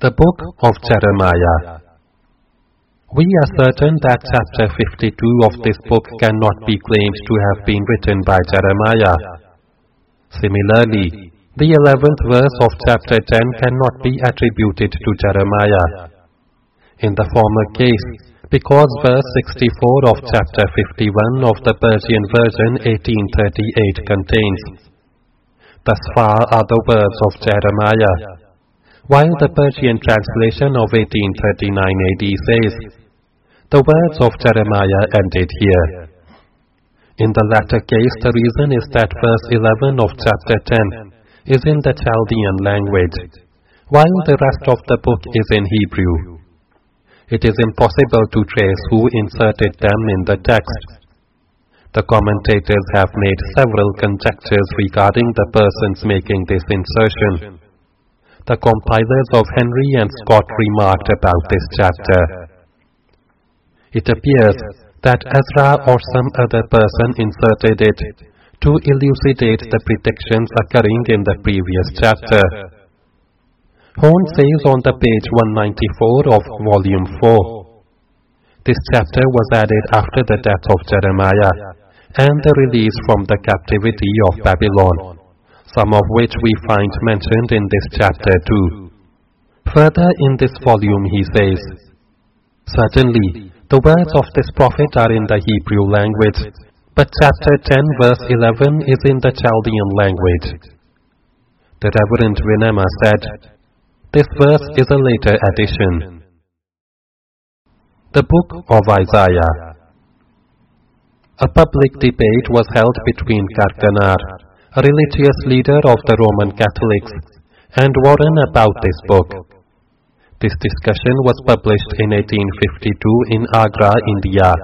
The Book of Jeremiah. We are certain that chapter 52 of this book cannot be claimed to have been written by Jeremiah. Similarly, the 11th verse of chapter 10 cannot be attributed to Jeremiah. In the former case, because verse 64 of chapter 51 of the Persian version 1838 contains, Thus far are the words of Jeremiah, while the Persian translation of 1839 AD says, The words of Jeremiah ended here. In the latter case, the reason is that verse 11 of chapter 10 is in the Chaldean language, while the rest of the book is in Hebrew. It is impossible to trace who inserted them in the text. The commentators have made several conjectures regarding the persons making this insertion. The compilers of Henry and Scott remarked about this chapter. It appears that Ezra or some other person inserted it to elucidate the predictions occurring in the previous chapter. Horn says on the page 194 of volume 4, This chapter was added after the death of Jeremiah and the release from the captivity of Babylon, some of which we find mentioned in this chapter too. Further in this volume he says, Certainly, the words of this prophet are in the Hebrew language, but chapter 10 verse 11 is in the Chaldean language. The Reverend Vinema said, this verse is a later addition. The Book of Isaiah A public debate was held between Karkaran, religious leader of the Roman Catholics, and Warren about this book. This discussion was published in 1852 in Agra, India.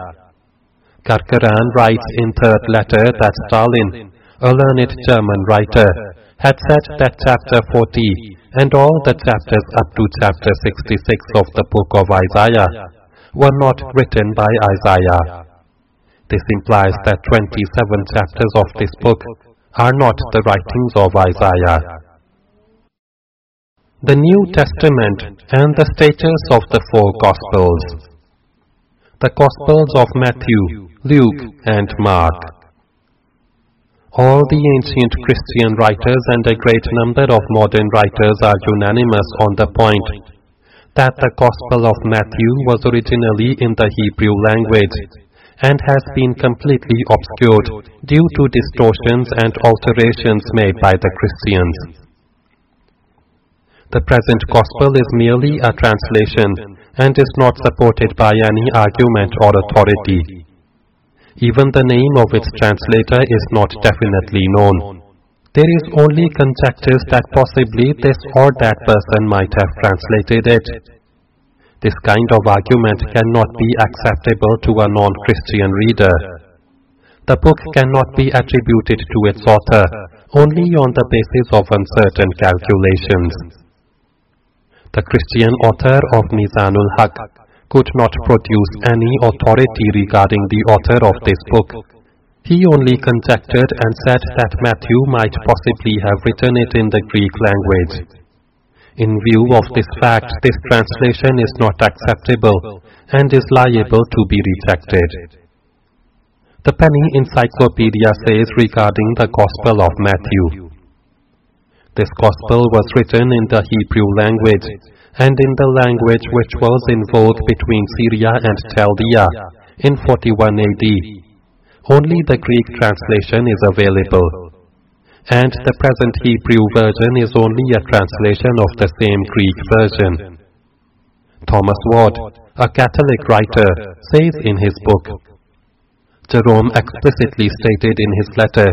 Karkaran writes in third letter that Stalin, a learned German writer, had said that chapter 40 and all the chapters up to chapter 66 of the book of Isaiah were not written by Isaiah. This implies that 27 chapters of this book are not the writings of Isaiah. The New Testament and the status of the four Gospels. The Gospels of Matthew, Luke, and Mark. All the ancient Christian writers and a great number of modern writers are unanimous on the point that the Gospel of Matthew was originally in the Hebrew language and has been completely obscured due to distortions and alterations made by the Christians. The present Gospel is merely a translation and is not supported by any argument or authority. Even the name of its translator is not definitely known. There is only conjectures that possibly this or that person might have translated it. This kind of argument cannot be acceptable to a non-Christian reader. The book cannot be attributed to its author only on the basis of uncertain calculations. The Christian author of Mizanul Haq could not produce any authority regarding the author of this book. He only conjectured and said that Matthew might possibly have written it in the Greek language. In view of this fact, this translation is not acceptable and is liable to be rejected. The Penny Encyclopedia says regarding the Gospel of Matthew. This Gospel was written in the Hebrew language and in the language which was in vogue between Syria and Chaldea in 41 AD. Only the Greek translation is available. And the present Hebrew version is only a translation of the same Greek version. Thomas Ward, a Catholic writer, says in his book, Jerome explicitly stated in his letter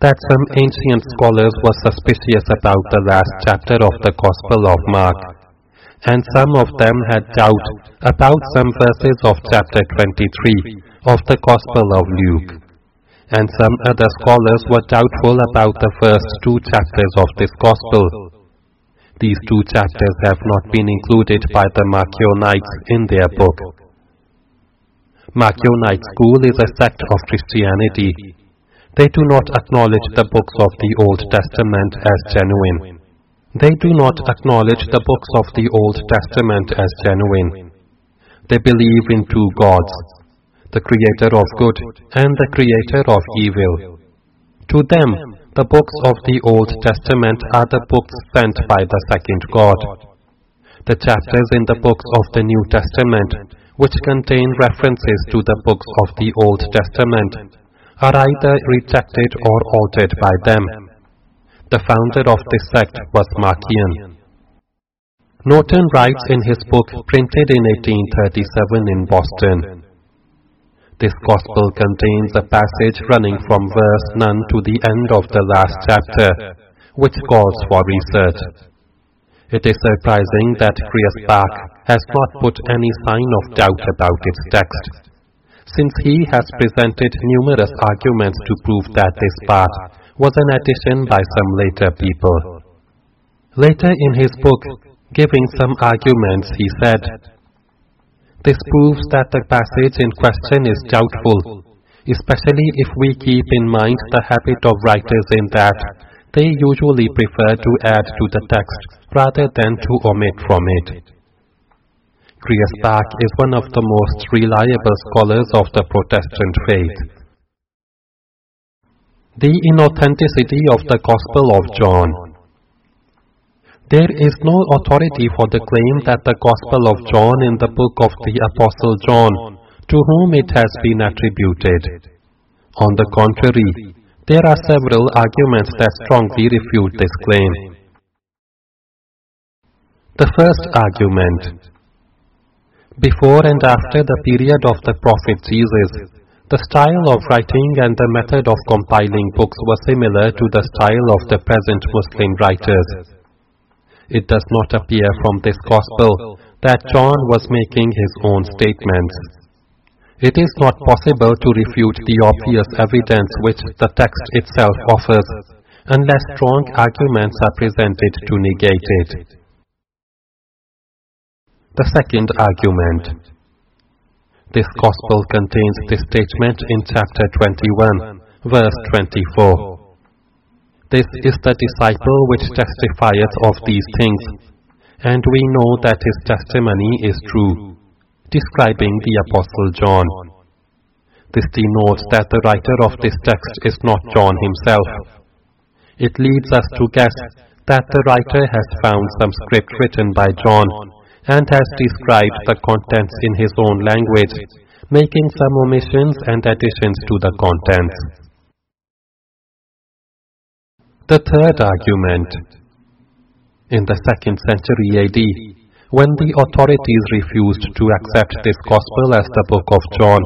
that some ancient scholars were suspicious about the last chapter of the Gospel of Mark, and some of them had doubt about some verses of chapter 23 of the Gospel of Luke, and some other scholars were doubtful about the first two chapters of this Gospel. These two chapters have not been included by the Marcionites in their book. Marcionite school is a sect of Christianity they do not acknowledge the books of the Old Testament as genuine. They do not acknowledge the books of the Old Testament as genuine. They believe in two gods, the creator of good and the creator of evil. To them, the books of the Old Testament are the books sent by the second God. The chapters in the books of the New Testament, which contain references to the books of the Old Testament, are either rejected or altered by them. The founder of this sect was Marcion. Norton writes in his book printed in 1837 in Boston. This Gospel contains a passage running from verse none to the end of the last chapter, which calls for research. It is surprising that Griesbach has not put any sign of doubt about its text, since he has presented numerous arguments to prove that this part was an addition by some later people. Later in his book, Giving some arguments, he said, This proves that the passage in question is doubtful, especially if we keep in mind the habit of writers in that they usually prefer to add to the text rather than to omit from it. Griesbach is one of the most reliable scholars of the Protestant faith. The inauthenticity of the Gospel of John there is no authority for the claim that the Gospel of John in the book of the Apostle John, to whom it has been attributed. On the contrary, there are several arguments that strongly refute this claim. The first argument. Before and after the period of the prophet Jesus, the style of writing and the method of compiling books were similar to the style of the present Muslim writers it does not appear from this Gospel that John was making his own statements. It is not possible to refute the obvious evidence which the text itself offers, unless strong arguments are presented to negate it. The second argument. This Gospel contains this statement in chapter 21, verse 24. This is the disciple which testifieth of these things, and we know that his testimony is true, describing the Apostle John. This denotes that the writer of this text is not John himself. It leads us to guess that the writer has found some script written by John and has described the contents in his own language, making some omissions and additions to the contents. The third argument. In the second century AD, when the authorities refused to accept this gospel as the book of John,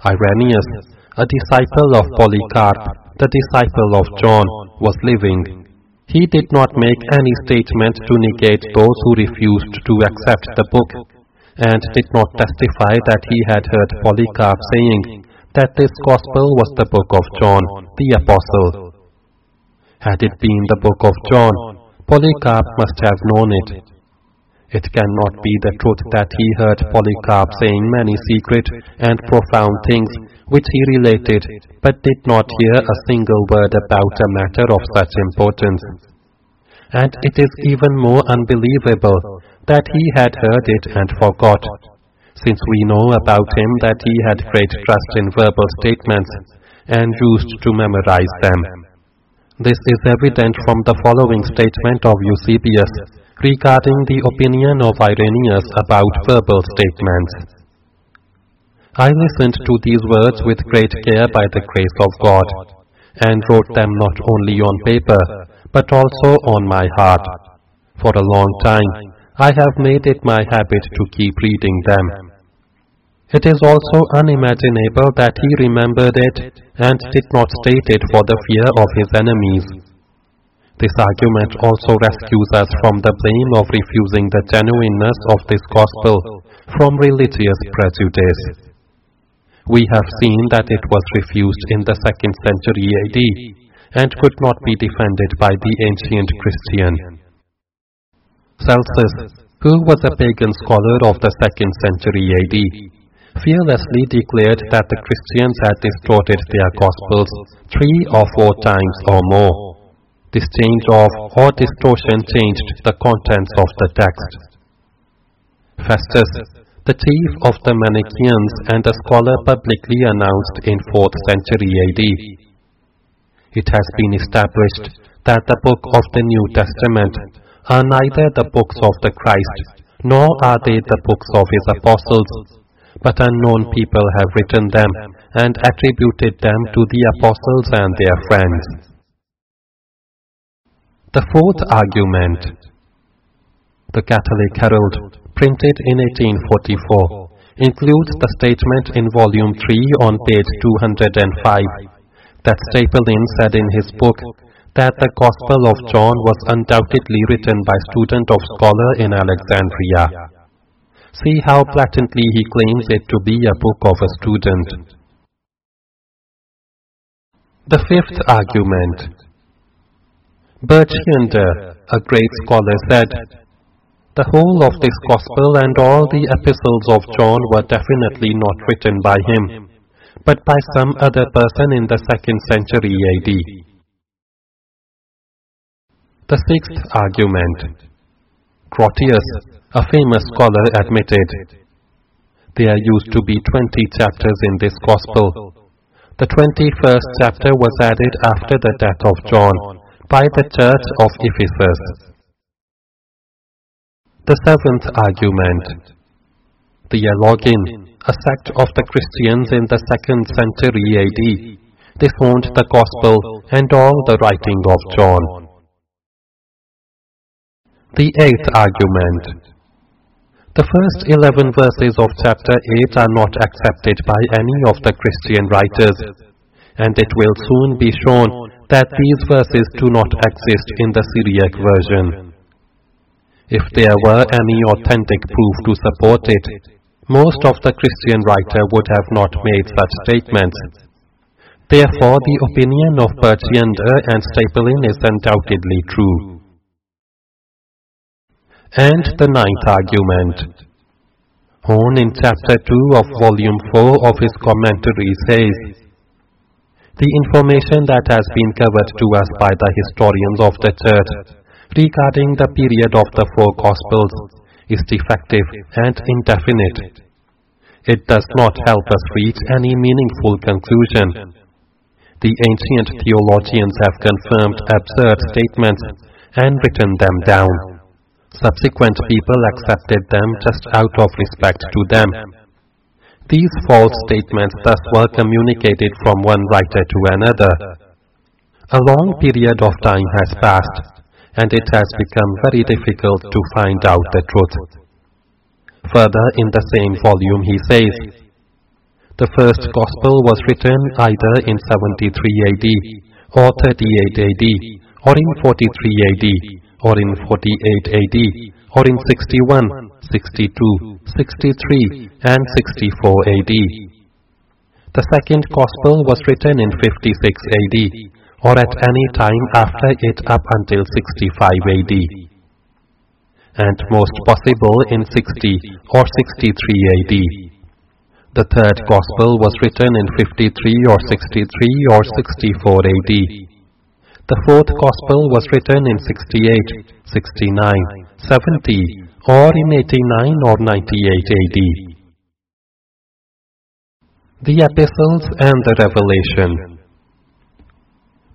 Irenaeus, a disciple of Polycarp, the disciple of John, was living. He did not make any statement to negate those who refused to accept the book, and did not testify that he had heard Polycarp saying that this gospel was the book of John, the apostle. Had it been the book of John, Polycarp must have known it. It cannot be the truth that he heard Polycarp saying many secret and profound things which he related, but did not hear a single word about a matter of such importance. And it is even more unbelievable that he had heard it and forgot, since we know about him that he had great trust in verbal statements and used to memorize them. This is evident from the following statement of Eusebius regarding the opinion of Irenaeus about verbal statements. I listened to these words with great care by the grace of God, and wrote them not only on paper, but also on my heart. For a long time, I have made it my habit to keep reading them. It is also unimaginable that he remembered it and did not state it for the fear of his enemies. This argument also rescues us from the blame of refusing the genuineness of this gospel from religious prejudice. We have seen that it was refused in the second century AD and could not be defended by the ancient Christian. Celsus, who was a pagan scholar of the second century AD, fearlessly declared that the Christians had distorted their Gospels three or four times or more. This change of or distortion changed the contents of the text. Festus, the chief of the Manichaeans and a scholar publicly announced in 4th century AD. It has been established that the book of the New Testament are neither the books of the Christ, nor are they the books of his apostles, but unknown people have written them and attributed them to the apostles and their friends. The fourth argument. The Catholic Herald, printed in 1844, includes the statement in volume 3 on page 205 that Stapelin said in his book that the Gospel of John was undoubtedly written by student of scholar in Alexandria. See how blatantly he claims it to be a book of a student. The fifth argument. Burchiander, a great scholar, said, The whole of this Gospel and all the epistles of John were definitely not written by him, but by some other person in the second century AD. The sixth argument. Grotius, a famous scholar, admitted, There used to be twenty chapters in this Gospel. The twenty-first chapter was added after the death of John by the Church of Ephesus. The seventh argument. The Eulogin, a sect of the Christians in the second century AD, disowned the Gospel and all the writing of John. The eighth argument. The first eleven verses of chapter 8 are not accepted by any of the Christian writers, and it will soon be shown that these verses do not exist in the Syriac version. If there were any authentic proof to support it, most of the Christian writer would have not made such statements. Therefore, the opinion of Burchiander and Stapelin is undoubtedly true. And the ninth argument. Horn in chapter 2 of volume 4 of his commentary says, The information that has been covered to us by the historians of the church regarding the period of the four Gospels is defective and indefinite. It does not help us reach any meaningful conclusion. The ancient theologians have confirmed absurd statements and written them down. Subsequent people accepted them just out of respect to them. These false statements thus were communicated from one writer to another. A long period of time has passed, and it has become very difficult to find out the truth. Further, in the same volume, he says, The first Gospel was written either in 73 AD, or 38 AD, or in 43 AD, or in 48 AD, or in 61, 62, 63, and 64 AD. The second Gospel was written in 56 AD, or at any time after it up until 65 AD, and most possible in 60 or 63 AD. The third Gospel was written in 53 or 63 or 64 AD. The fourth Gospel was written in 68, 69, 70, or in 89 or 98 AD. The Epistles and the Revelation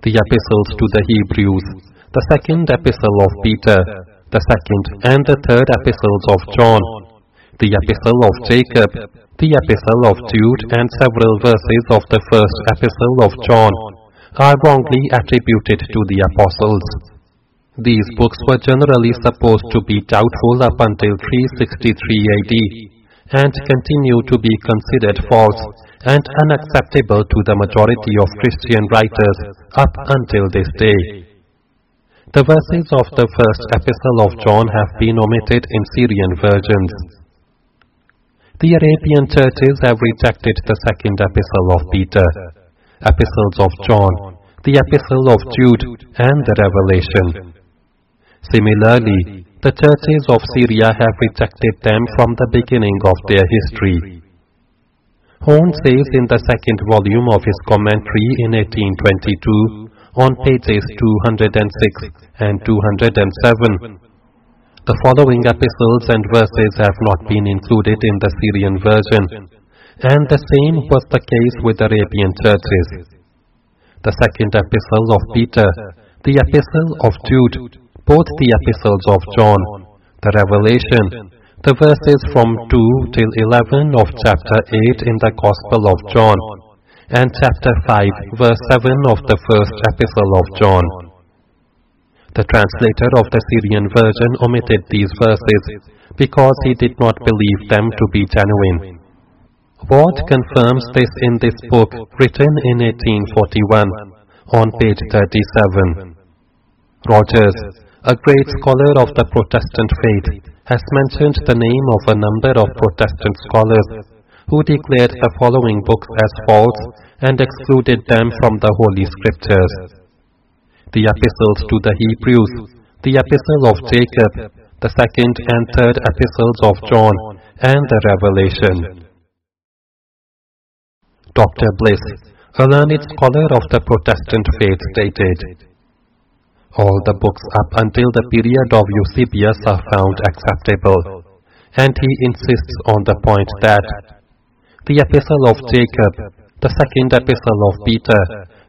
The Epistles to the Hebrews, the second Epistle of Peter, the second and the third Epistles of John, the Epistle of Jacob, the Epistle of Jude and several verses of the first Epistle of John are wrongly attributed to the Apostles. These books were generally supposed to be doubtful up until 363 AD and continue to be considered false and unacceptable to the majority of Christian writers up until this day. The verses of the first epistle of John have been omitted in Syrian versions. The Arabian churches have rejected the second epistle of Peter, epistles of John, the epistle of Jude, and the Revelation. Similarly, the churches of Syria have rejected them from the beginning of their history. Horn says in the second volume of his commentary in 1822 on pages 206 and 207. The following epistles and verses have not been included in the Syrian version, and the same was the case with Arabian churches. The second epistle of Peter, the epistle of Jude, both the epistles of John, the Revelation, the verses from 2 till 11 of chapter 8 in the Gospel of John, and chapter 5, verse 7 of the first epistle of John. The translator of the Syrian version omitted these verses because he did not believe them to be genuine. Ward confirms this in this book written in 1841 on page 37. Rogers, a great scholar of the Protestant faith, has mentioned the name of a number of Protestant scholars who declared the following books as false and excluded them from the Holy Scriptures. The epistles to the Hebrews, the epistle of Jacob, the second and third epistles of John, and the Revelation. Dr. Bliss, a learned scholar of the Protestant faith, stated, all the books up until the period of Eusebius are found acceptable, and he insists on the point that the epistle of Jacob, the second epistle of Peter,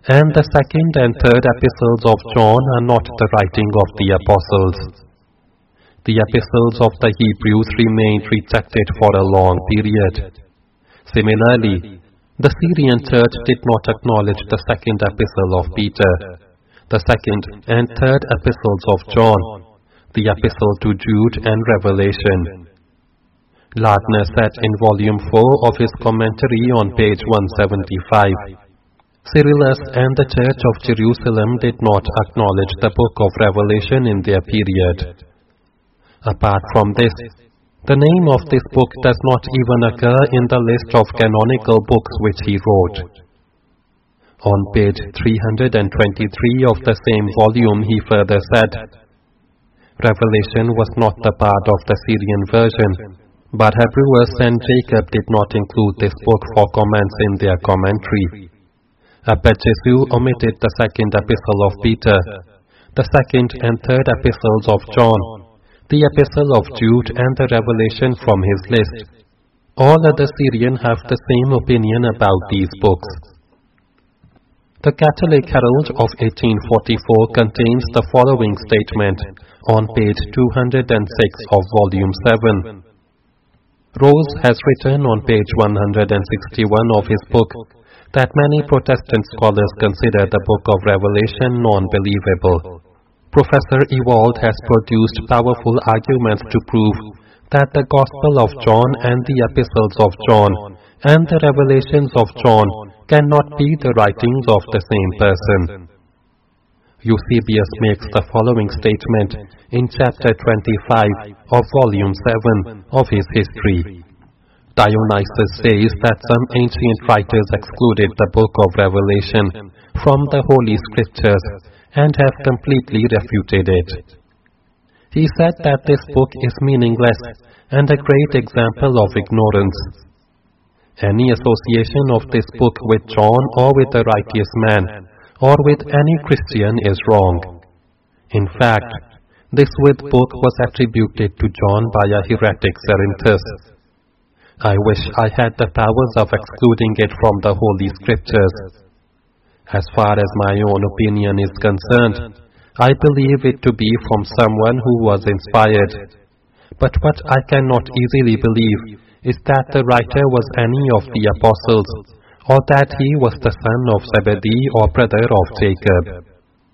and the second and third epistles of John are not the writing of the apostles. The epistles of the Hebrews remained rejected for a long period. Similarly, the Syrian church did not acknowledge the second epistle of Peter the second and third epistles of John, the epistle to Jude and Revelation. Lardner said in volume 4 of his commentary on page 175, Cyrillus and the Church of Jerusalem did not acknowledge the book of Revelation in their period. Apart from this, the name of this book does not even occur in the list of canonical books which he wrote. On page 323 of the same volume he further said, Revelation was not the part of the Syrian version, but Hebrews and Jacob did not include this book for comments in their commentary. Appejesu omitted the second epistle of Peter, the second and third epistles of John, the epistle of Jude and the Revelation from his list. All other Syrians have the same opinion about these books. The Catholic Herald of 1844 contains the following statement on page 206 of volume 7. Rose has written on page 161 of his book that many Protestant scholars consider the book of Revelation non-believable. Professor Ewald has produced powerful arguments to prove that the Gospel of John and the Epistles of John and the Revelations of John cannot be the writings of the same person. Eusebius makes the following statement in chapter 25 of volume 7 of his history. Dionysius says that some ancient writers excluded the book of Revelation from the Holy Scriptures and have completely refuted it. He said that this book is meaningless and a great example of ignorance. Any association of this book with John or with a righteous man or with any Christian is wrong. In fact, this with book was attributed to John by a heretic Cerinthus. I wish I had the powers of excluding it from the Holy Scriptures. As far as my own opinion is concerned, I believe it to be from someone who was inspired. But what I cannot easily believe is that the writer was any of the apostles, or that he was the son of Zebedee or brother of Jacob.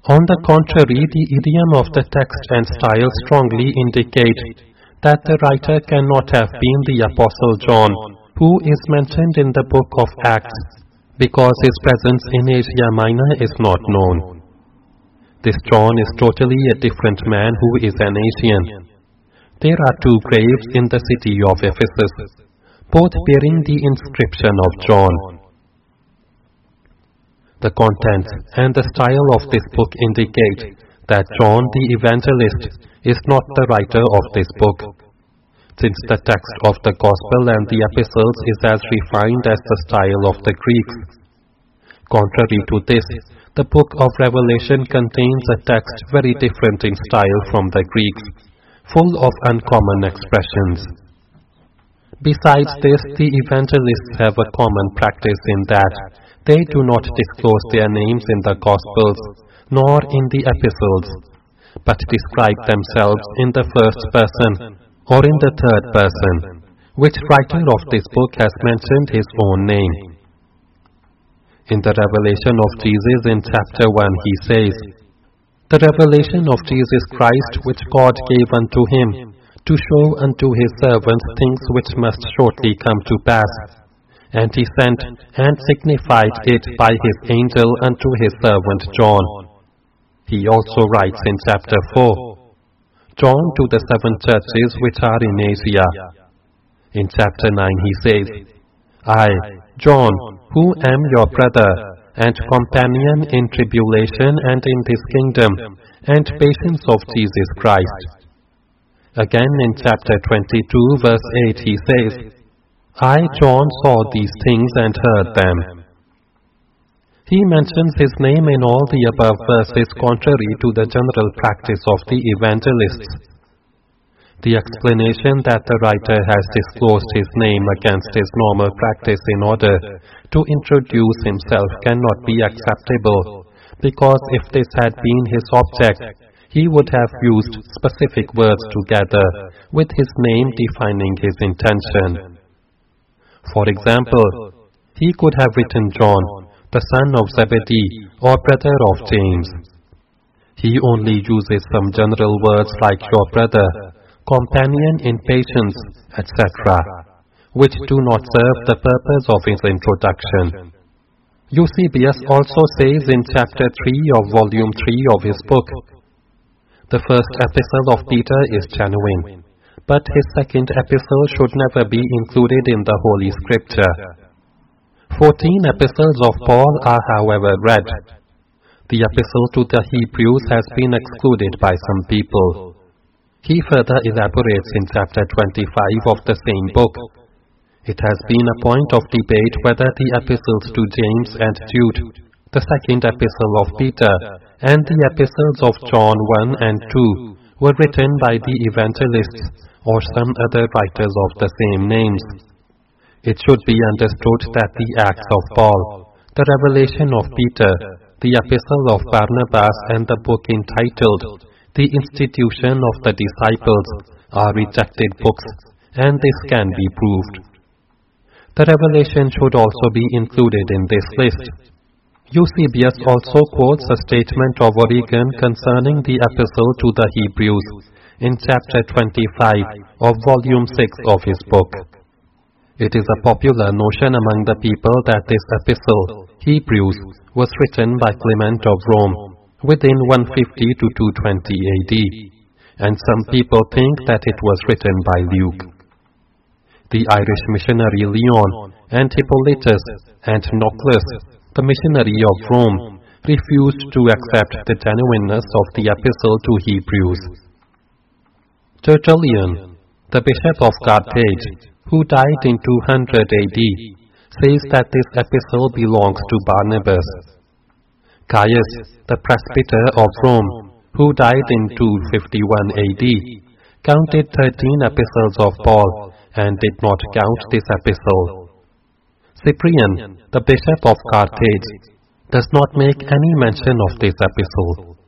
On the contrary, the idiom of the text and style strongly indicate that the writer cannot have been the Apostle John, who is mentioned in the book of Acts, because his presence in Asia Minor is not known. This John is totally a different man who is an Asian. There are two graves in the city of Ephesus, both bearing the inscription of John. The contents and the style of this book indicate that John the Evangelist is not the writer of this book, since the text of the Gospel and the epistles is as refined as the style of the Greeks. Contrary to this, The book of Revelation contains a text very different in style from the Greeks, full of uncommon expressions. Besides this, the evangelists have a common practice in that they do not disclose their names in the Gospels nor in the epistles, but describe themselves in the first person or in the third person, which writer of this book has mentioned his own name. In the revelation of Jesus in chapter 1 he says, The revelation of Jesus Christ which God gave unto him, to show unto his servants things which must shortly come to pass. And he sent and signified it by his angel unto his servant John. He also writes in chapter 4, John to the seven churches which are in Asia. In chapter 9 he says, I, John, who am your brother, and companion in tribulation and in this kingdom, and patience of Jesus Christ. Again in chapter 22 verse 8 he says, I, John, saw these things and heard them. He mentions his name in all the above verses contrary to the general practice of the evangelists. The explanation that the writer has disclosed his name against his normal practice in order to introduce himself cannot be acceptable, because if this had been his object, he would have used specific words together, with his name defining his intention. For example, he could have written John, the son of Zebedee, or brother of James. He only uses some general words like your brother, companion in patience, etc., which do not serve the purpose of his introduction. Eusebius also says in chapter 3 of volume 3 of his book, The first epistle of Peter is genuine, but his second epistle should never be included in the Holy Scripture. Fourteen epistles of Paul are however read. The epistle to the Hebrews has been excluded by some people. He further elaborates in chapter 25 of the same book. It has been a point of debate whether the epistles to James and Jude, the second epistle of Peter, and the epistles of John 1 and 2 were written by the evangelists or some other writers of the same names. It should be understood that the Acts of Paul, the revelation of Peter, the epistle of Barnabas and the book entitled the institution of the disciples are rejected books, and this can be proved. The revelation should also be included in this list. Eusebius also quotes a statement of Origen concerning the epistle to the Hebrews in chapter 25 of volume 6 of his book. It is a popular notion among the people that this epistle, Hebrews, was written by Clement of Rome within 150 to 220 AD, and some people think that it was written by Luke. The Irish missionary Leon and Hippolytus and Nauclus, the missionary of Rome, refused to accept the genuineness of the epistle to Hebrews. Tertullian, the bishop of Carthage, who died in 200 AD, says that this epistle belongs to Barnabas. Caius, the presbyter of Rome, who died in 251 AD, counted 13 epistles of Paul and did not count this epistle. Cyprian, the bishop of Carthage, does not make any mention of this epistle.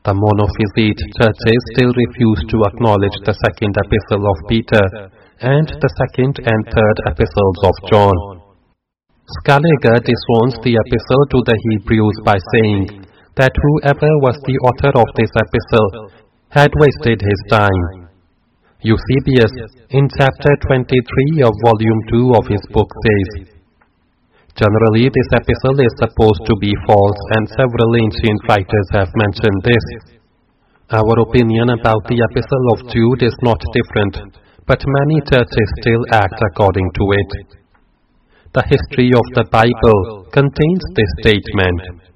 The Monophysite churches still refuse to acknowledge the second epistle of Peter and the second and third epistles of John. Scaliger disowns the epistle to the Hebrews by saying, that whoever was the author of this epistle had wasted his time. Eusebius, in chapter 23 of volume 2 of his book, says, Generally, this epistle is supposed to be false, and several ancient writers have mentioned this. Our opinion about the epistle of Jude is not different, but many churches still act according to it. The history of the Bible contains this statement.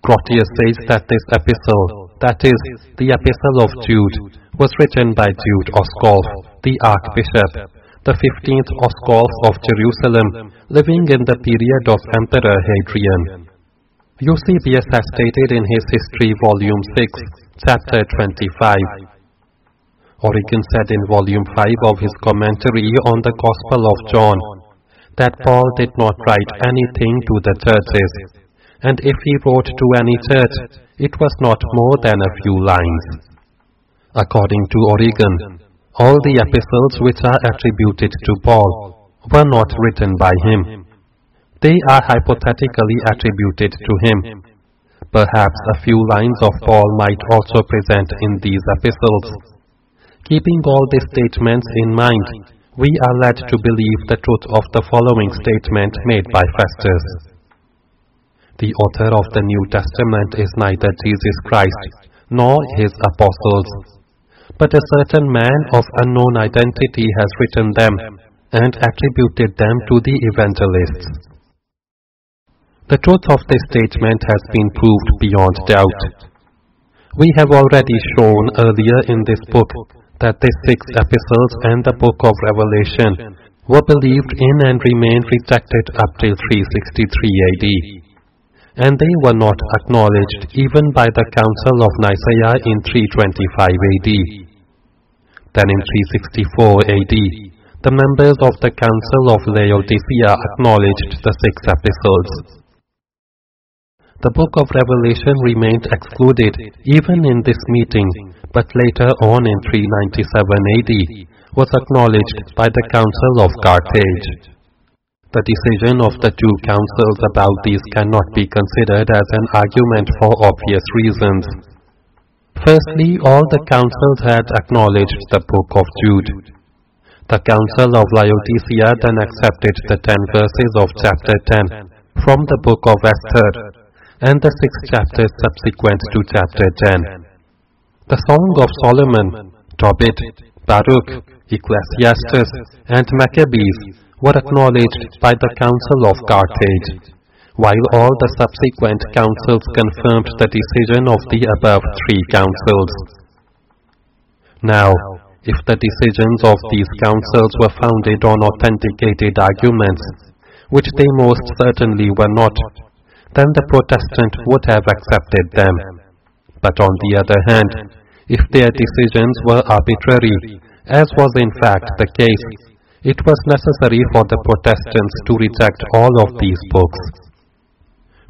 Grotius says that this epistle, that is, the epistle of Jude, was written by Jude Osculf, the archbishop, the fifteenth Osculf of Jerusalem, living in the period of Emperor Hadrian. Eusebius has stated in his History, Volume 6, Chapter 25. Origen said in Volume 5 of his commentary on the Gospel of John that Paul did not write anything to the churches, and if he wrote to any church, it was not more than a few lines. According to Origen, all the epistles which are attributed to Paul were not written by him. They are hypothetically attributed to him. Perhaps a few lines of Paul might also present in these epistles. Keeping all these statements in mind, we are led to believe the truth of the following statement made by Festus. The author of the New Testament is neither Jesus Christ nor his apostles, but a certain man of unknown identity has written them and attributed them to the evangelists. The truth of this statement has been proved beyond doubt. We have already shown earlier in this book that the six epistles and the book of Revelation were believed in and remained rejected up till 363 AD. And they were not acknowledged even by the Council of Nicaea in 325 AD. Then in 364 AD, the members of the Council of Laodicea acknowledged the six epistles. The book of Revelation remained excluded even in this meeting but later on in 397 AD was acknowledged by the Council of Carthage. The decision of the two councils about these cannot be considered as an argument for obvious reasons. Firstly, all the councils had acknowledged the Book of Jude. The Council of Laodicea then accepted the ten verses of chapter 10 from the Book of Esther and the six chapters subsequent to chapter 10. The Song of Solomon, Tobit, Baruch, Ecclesiastes, and Maccabees were acknowledged by the Council of Carthage, while all the subsequent councils confirmed the decision of the above three councils. Now, if the decisions of these councils were founded on authenticated arguments, which they most certainly were not, then the Protestant would have accepted them. But on the other hand, if their decisions were arbitrary, as was in fact the case, it was necessary for the Protestants to reject all of these books.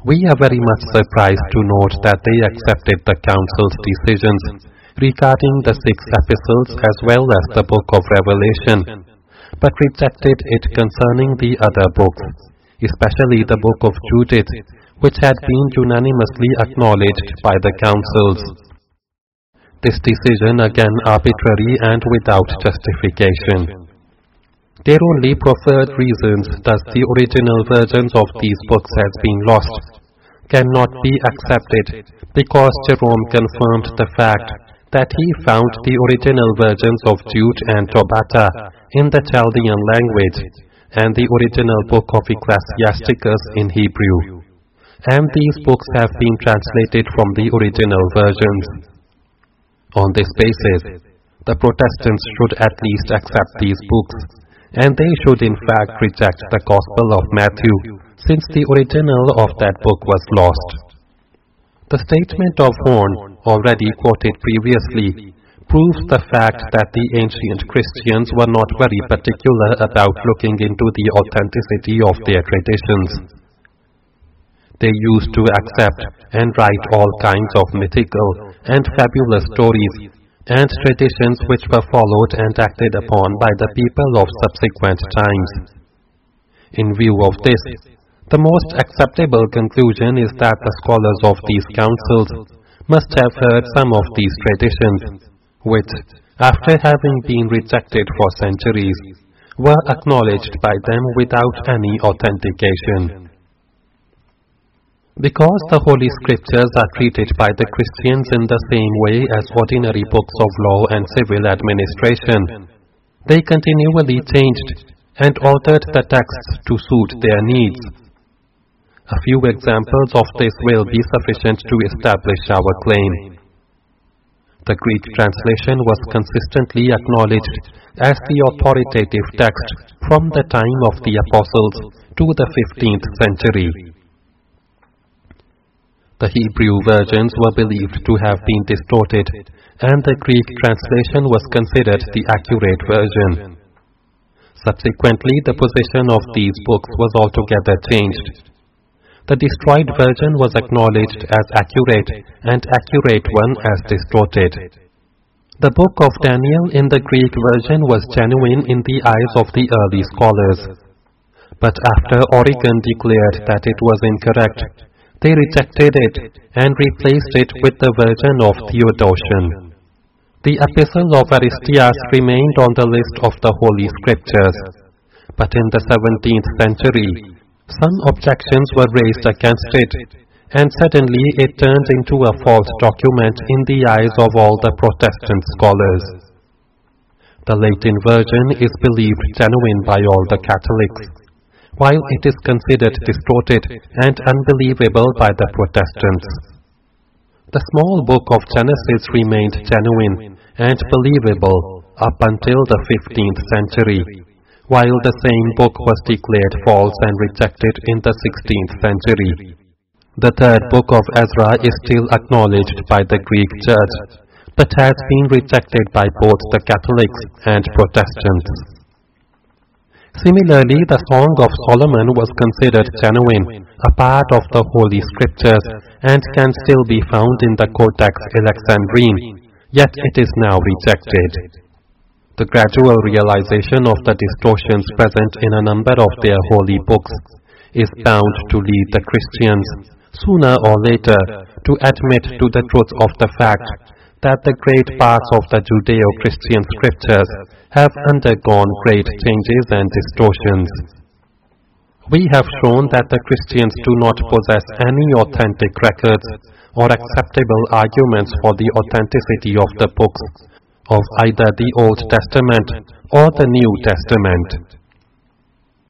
We are very much surprised to note that they accepted the Council's decisions regarding the six epistles as well as the book of Revelation, but rejected it concerning the other books, especially the book of Judith, which had been unanimously acknowledged by the councils. This decision again arbitrary and without justification. Their only preferred reasons that the original versions of these books has been lost cannot be accepted because Jerome confirmed the fact that he found the original versions of Jude and Tobata in the Chaldean language and the original book of Ecclesiasticus in Hebrew and these books have been translated from the original versions. On this basis, the Protestants should at least accept these books, and they should in fact reject the Gospel of Matthew, since the original of that book was lost. The statement of Horn, already quoted previously, proves the fact that the ancient Christians were not very particular about looking into the authenticity of their traditions. They used to accept and write all kinds of mythical and fabulous stories and traditions which were followed and acted upon by the people of subsequent times. In view of this, the most acceptable conclusion is that the scholars of these councils must have heard some of these traditions, which, after having been rejected for centuries, were acknowledged by them without any authentication. Because the Holy Scriptures are treated by the Christians in the same way as ordinary books of law and civil administration, they continually changed and altered the texts to suit their needs. A few examples of this will be sufficient to establish our claim. The Greek translation was consistently acknowledged as the authoritative text from the time of the Apostles to the 15th century. The Hebrew versions were believed to have been distorted, and the Greek translation was considered the accurate version. Subsequently, the position of these books was altogether changed. The destroyed version was acknowledged as accurate and accurate one as distorted. The book of Daniel in the Greek version was genuine in the eyes of the early scholars. But after Origen declared that it was incorrect, they rejected it and replaced it with the version of Theodotion. The Epistle of Aristeas remained on the list of the Holy Scriptures, but in the 17th century, some objections were raised against it, and suddenly it turned into a false document in the eyes of all the Protestant scholars. The Latin version is believed genuine by all the Catholics, while it is considered distorted and unbelievable by the Protestants. The small book of Genesis remained genuine and believable up until the 15th century, while the same book was declared false and rejected in the 16th century. The third book of Ezra is still acknowledged by the Greek Church, but has been rejected by both the Catholics and Protestants. Similarly, the Song of Solomon was considered genuine, a part of the Holy Scriptures, and can still be found in the Codex Alexandrine, yet it is now rejected. The gradual realization of the distortions present in a number of their holy books is bound to lead the Christians, sooner or later, to admit to the truth of the fact that the great parts of the Judeo-Christian scriptures have undergone great changes and distortions. We have shown that the Christians do not possess any authentic records or acceptable arguments for the authenticity of the books of either the Old Testament or the New Testament.